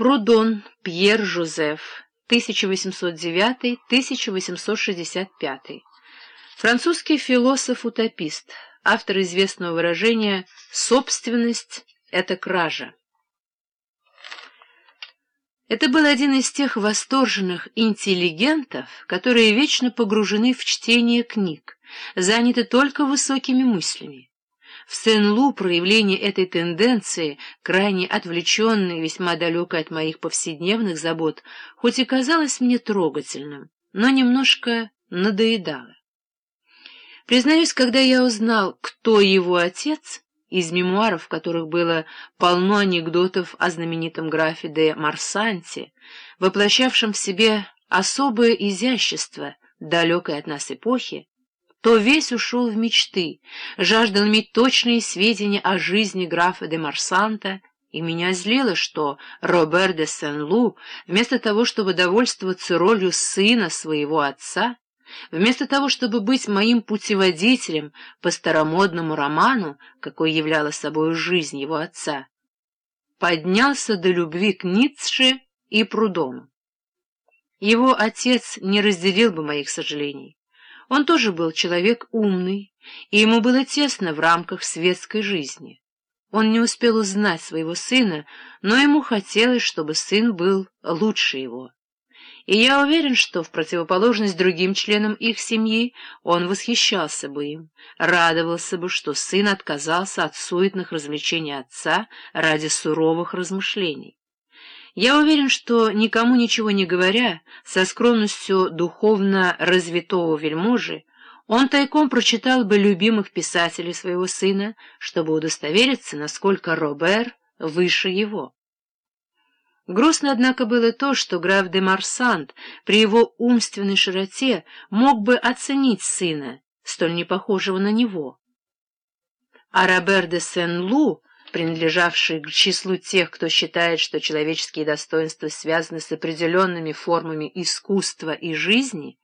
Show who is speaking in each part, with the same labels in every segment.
Speaker 1: Прудон Пьер Жозеф, 1809-1865. Французский философ-утопист, автор известного выражения «собственность — это кража». Это был один из тех восторженных интеллигентов, которые вечно погружены в чтение книг, заняты только высокими мыслями. В Сен-Лу проявление этой тенденции, крайне отвлеченной и весьма далекой от моих повседневных забот, хоть и казалось мне трогательным, но немножко надоедало. Признаюсь, когда я узнал, кто его отец, из мемуаров, в которых было полно анекдотов о знаменитом графе де Марсанте, воплощавшем в себе особое изящество далекой от нас эпохи, то весь ушел в мечты, жаждал иметь точные сведения о жизни графа де Марсанта, и меня злило, что Робер де Сен-Лу, вместо того, чтобы довольствоваться ролью сына своего отца, вместо того, чтобы быть моим путеводителем по старомодному роману, какой являла собой жизнь его отца, поднялся до любви к Ницше и Прудону. Его отец не разделил бы моих сожалений. Он тоже был человек умный, и ему было тесно в рамках светской жизни. Он не успел узнать своего сына, но ему хотелось, чтобы сын был лучше его. И я уверен, что в противоположность другим членам их семьи он восхищался бы им, радовался бы, что сын отказался от суетных развлечений отца ради суровых размышлений. Я уверен, что, никому ничего не говоря, со скромностью духовно развитого вельможи, он тайком прочитал бы любимых писателей своего сына, чтобы удостовериться, насколько Робер выше его. Грустно, однако, было то, что граф де Марсант при его умственной широте мог бы оценить сына, столь непохожего на него. А Робер де Сен-Лу принадлежавший к числу тех, кто считает, что человеческие достоинства связаны с определенными формами искусства и жизни,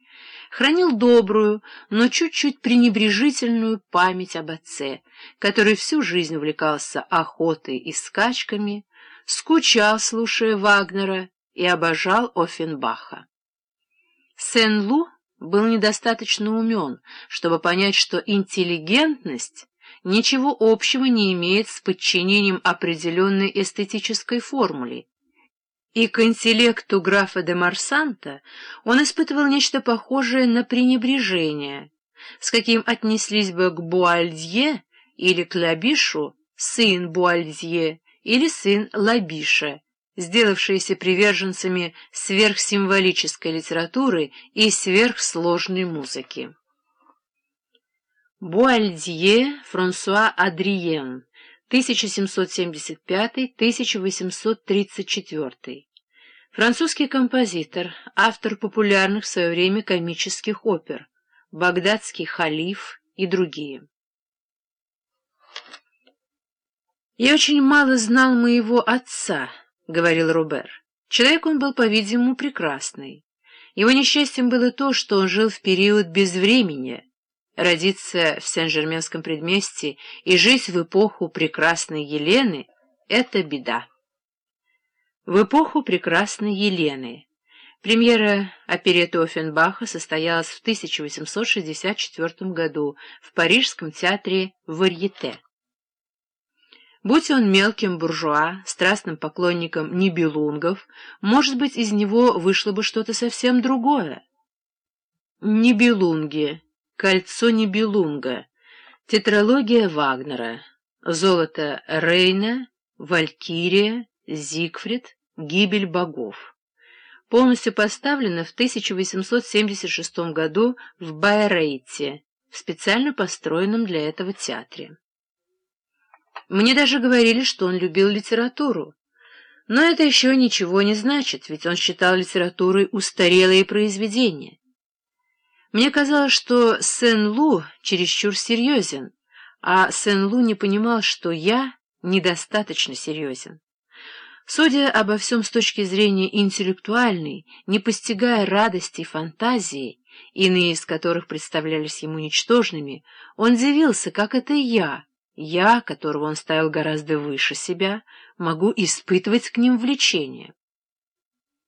Speaker 1: хранил добрую, но чуть-чуть пренебрежительную память об отце, который всю жизнь увлекался охотой и скачками, скучал, слушая Вагнера, и обожал Оффенбаха. Сен-Лу был недостаточно умен, чтобы понять, что интеллигентность ничего общего не имеет с подчинением определенной эстетической формуле, и к интеллекту графа де Марсанта он испытывал нечто похожее на пренебрежение, с каким отнеслись бы к Буальдье или к Лабишу сын Буальдье или сын Лабиша, сделавшиеся приверженцами сверхсимволической литературы и сверхсложной музыки. Буальдье Франсуа Адриен, 1775-1834. Французский композитор, автор популярных в свое время комических опер «Багдадский халиф» и другие. «Я очень мало знал моего отца», — говорил Робер. Человек он был, по-видимому, прекрасный. Его несчастьем было то, что он жил в период безвремени, Родиться в Сен-Жерменском предместье и жить в эпоху прекрасной Елены — это беда. В эпоху прекрасной Елены. Премьера опереты Оффенбаха состоялась в 1864 году в Парижском театре Варьете. Будь он мелким буржуа, страстным поклонником нибелунгов, может быть, из него вышло бы что-то совсем другое. Нибелунги Кольцо Нибелунга, тетралогия Вагнера, Золото Рейна, Валькирия, Зигфрид, Гибель богов. Полностью поставлено в 1876 году в Байрейте, в специально построенном для этого театре. Мне даже говорили, что он любил литературу. Но это еще ничего не значит, ведь он считал литературой устарелые произведения. Мне казалось, что Сен-Лу чересчур серьезен, а Сен-Лу не понимал, что я недостаточно серьезен. Судя обо всем с точки зрения интеллектуальной, не постигая радости и фантазии, иные из которых представлялись ему ничтожными, он дивился, как это я, я, которого он ставил гораздо выше себя, могу испытывать к ним влечение.